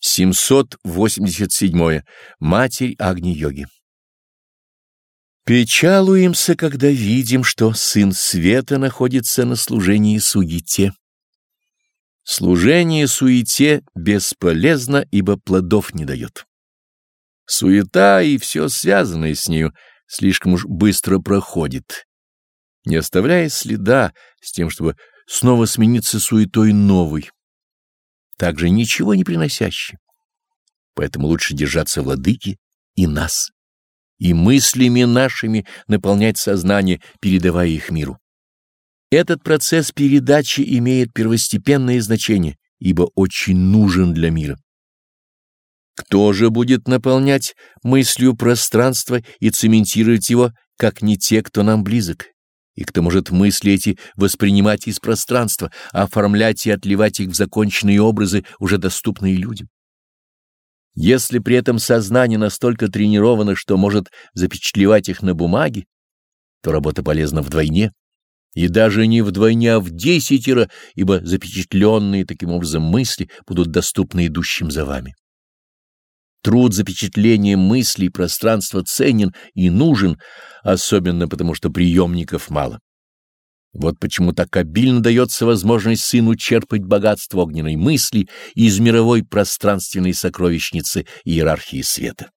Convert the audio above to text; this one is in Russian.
787. Матерь Агни-йоги. Печалуемся, когда видим, что Сын Света находится на служении суете. Служение суете бесполезно, ибо плодов не дает. Суета и все связанное с нею слишком уж быстро проходит, не оставляя следа с тем, чтобы снова смениться суетой новой также ничего не приносящий. Поэтому лучше держаться владыки и нас, и мыслями нашими наполнять сознание, передавая их миру. Этот процесс передачи имеет первостепенное значение, ибо очень нужен для мира. Кто же будет наполнять мыслью пространство и цементировать его, как не те, кто нам близок? И кто может мысли эти воспринимать из пространства, оформлять и отливать их в законченные образы, уже доступные людям. Если при этом сознание настолько тренировано, что может запечатлевать их на бумаге, то работа полезна вдвойне, и даже не вдвойне, а в десятеро, ибо запечатленные таким образом мысли будут доступны идущим за вами. Труд запечатления мыслей пространства ценен и нужен, особенно потому, что приемников мало. Вот почему так обильно дается возможность сыну черпать богатство огненной мысли из мировой пространственной сокровищницы иерархии света.